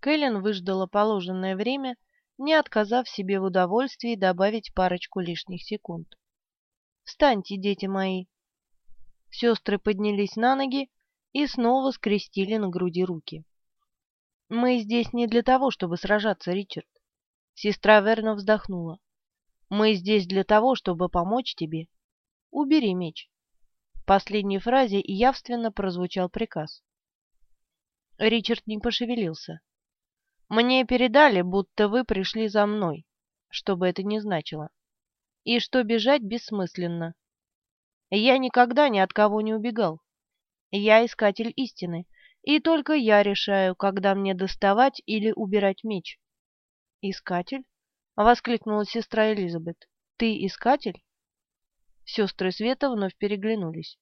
Кэлен выждала положенное время, не отказав себе в удовольствии добавить парочку лишних секунд. «Встаньте, дети мои!» Сестры поднялись на ноги и снова скрестили на груди руки. «Мы здесь не для того, чтобы сражаться, Ричард». Сестра Верна вздохнула. «Мы здесь для того, чтобы помочь тебе. Убери меч». В последней фразе явственно прозвучал приказ. Ричард не пошевелился. «Мне передали, будто вы пришли за мной, что бы это ни значило, и что бежать бессмысленно. Я никогда ни от кого не убегал. Я искатель истины, и только я решаю, когда мне доставать или убирать меч. «Искатель?» — воскликнула сестра Элизабет. «Ты искатель?» Сестры Света вновь переглянулись.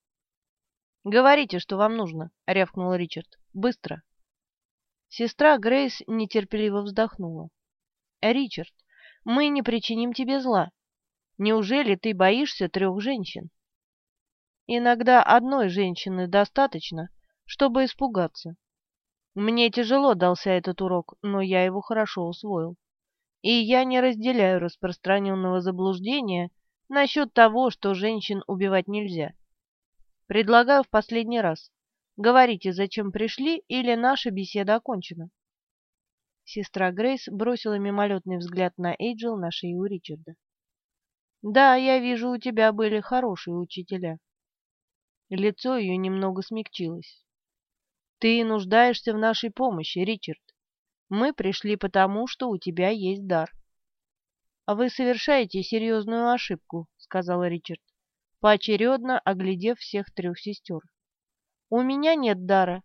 «Говорите, что вам нужно», — рявкнул Ричард. «Быстро». Сестра Грейс нетерпеливо вздохнула. «Ричард, мы не причиним тебе зла. Неужели ты боишься трех женщин?» «Иногда одной женщины достаточно, чтобы испугаться. Мне тяжело дался этот урок, но я его хорошо усвоил. И я не разделяю распространенного заблуждения насчет того, что женщин убивать нельзя. Предлагаю в последний раз. Говорите, зачем пришли, или наша беседа окончена. Сестра Грейс бросила мимолетный взгляд на Эйджел на шею Ричарда. «Да, я вижу, у тебя были хорошие учителя». Лицо ее немного смягчилось. «Ты нуждаешься в нашей помощи, Ричард. Мы пришли потому, что у тебя есть дар». «А «Вы совершаете серьезную ошибку», — сказал Ричард, поочередно оглядев всех трех сестер. У меня нет дара,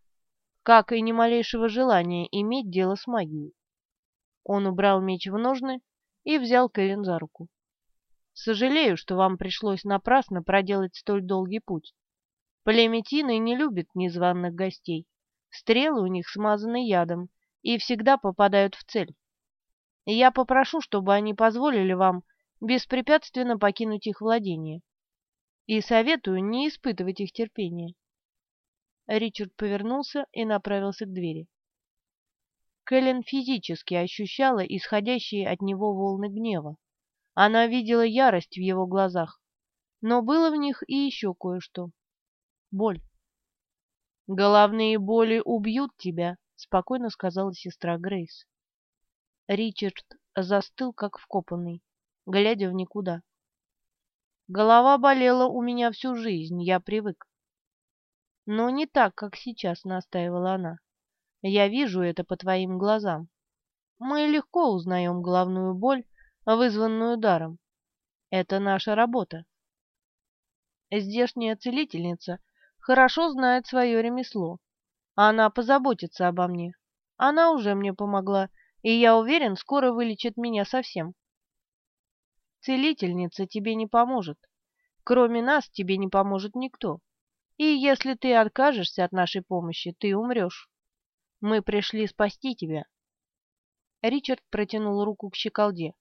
как и ни малейшего желания иметь дело с магией. Он убрал меч в ножны и взял Кэлен за руку. Сожалею, что вам пришлось напрасно проделать столь долгий путь. Племетины не любят незваных гостей. Стрелы у них смазаны ядом и всегда попадают в цель. Я попрошу, чтобы они позволили вам беспрепятственно покинуть их владение. И советую не испытывать их терпения. Ричард повернулся и направился к двери. Кэлен физически ощущала исходящие от него волны гнева. Она видела ярость в его глазах, но было в них и еще кое-что. Боль. «Головные боли убьют тебя», — спокойно сказала сестра Грейс. Ричард застыл, как вкопанный, глядя в никуда. «Голова болела у меня всю жизнь, я привык. Но не так, как сейчас, настаивала она. Я вижу это по твоим глазам. Мы легко узнаем головную боль, вызванную даром. Это наша работа. Здешняя целительница хорошо знает свое ремесло. Она позаботится обо мне. Она уже мне помогла, и я уверен, скоро вылечит меня совсем. Целительница тебе не поможет. Кроме нас тебе не поможет никто. И если ты откажешься от нашей помощи, ты умрешь. Мы пришли спасти тебя. Ричард протянул руку к щеколде.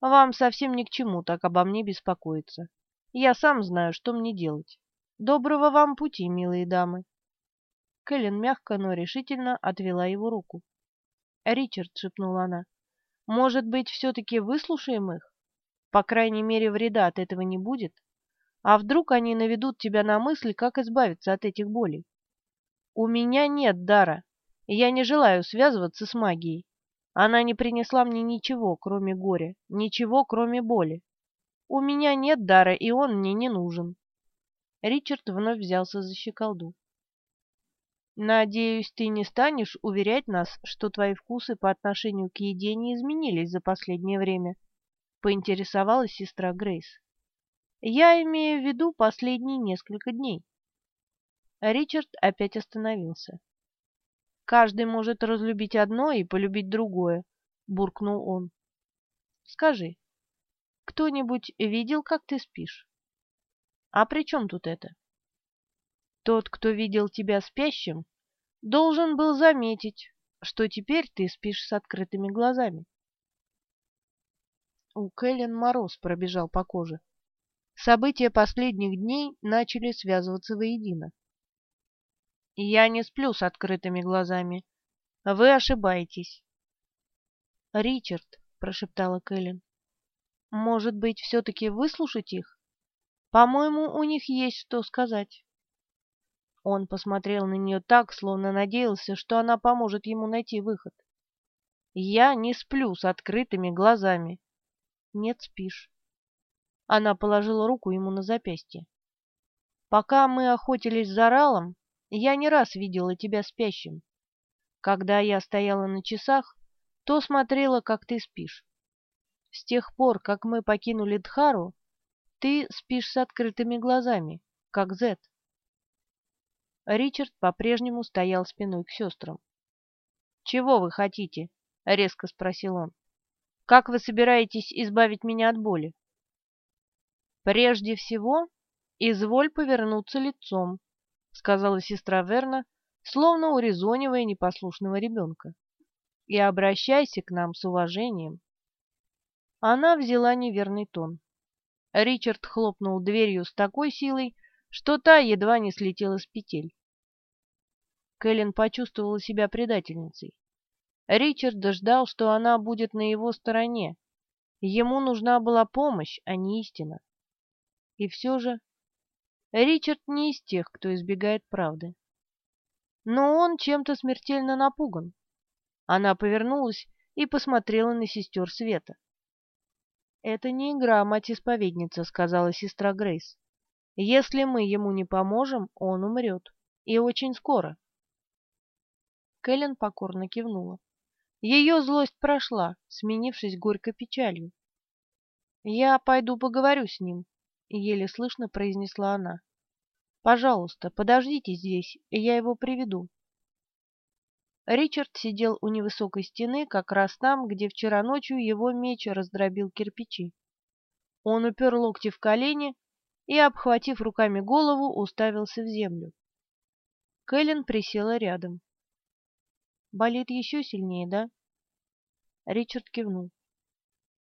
Вам совсем ни к чему так обо мне беспокоиться. Я сам знаю, что мне делать. Доброго вам пути, милые дамы. Кэлен мягко, но решительно отвела его руку. «Ричард», — шепнула она, — «может быть, все-таки выслушаем их? По крайней мере, вреда от этого не будет». А вдруг они наведут тебя на мысль, как избавиться от этих болей? У меня нет дара, и я не желаю связываться с магией. Она не принесла мне ничего, кроме горя, ничего, кроме боли. У меня нет дара, и он мне не нужен. Ричард вновь взялся за щеколду. «Надеюсь, ты не станешь уверять нас, что твои вкусы по отношению к еде не изменились за последнее время?» — поинтересовалась сестра Грейс. Я имею в виду последние несколько дней. Ричард опять остановился. «Каждый может разлюбить одно и полюбить другое», — буркнул он. «Скажи, кто-нибудь видел, как ты спишь?» «А при чем тут это?» «Тот, кто видел тебя спящим, должен был заметить, что теперь ты спишь с открытыми глазами». У Кэлен мороз пробежал по коже. События последних дней начали связываться воедино. «Я не сплю с открытыми глазами», Вы ошибаетесь. «Ричард», — прошептала Кэлен, — «может быть, все-таки выслушать их? По-моему, у них есть что сказать». Он посмотрел на нее так, словно надеялся, что она поможет ему найти выход. «Я не сплю с открытыми глазами». «Нет, спишь». Она положила руку ему на запястье. «Пока мы охотились за Ралом, я не раз видела тебя спящим. Когда я стояла на часах, то смотрела, как ты спишь. С тех пор, как мы покинули Дхару, ты спишь с открытыми глазами, как Зет. Ричард по-прежнему стоял спиной к сестрам. «Чего вы хотите?» — резко спросил он. «Как вы собираетесь избавить меня от боли?» «Прежде всего, изволь повернуться лицом», — сказала сестра Верна, словно урезонивая непослушного ребенка и обращайся к нам с уважением. Она взяла неверный тон. Ричард хлопнул дверью с такой силой, что та едва не слетела с петель. Кэлен почувствовала себя предательницей. Ричард ждал, что она будет на его стороне. Ему нужна была помощь, а не истина. И все же Ричард не из тех, кто избегает правды. Но он чем-то смертельно напуган. Она повернулась и посмотрела на сестер Света. «Это не игра, мать-исповедница», — сказала сестра Грейс. «Если мы ему не поможем, он умрет. И очень скоро». Кэлен покорно кивнула. Ее злость прошла, сменившись горькой печалью. «Я пойду поговорю с ним», — еле слышно произнесла она. «Пожалуйста, подождите здесь, и я его приведу». Ричард сидел у невысокой стены, как раз там, где вчера ночью его меч раздробил кирпичи. Он упер локти в колени и, обхватив руками голову, уставился в землю. Кэлен присела рядом. «Болит еще сильнее, да?» Ричард кивнул.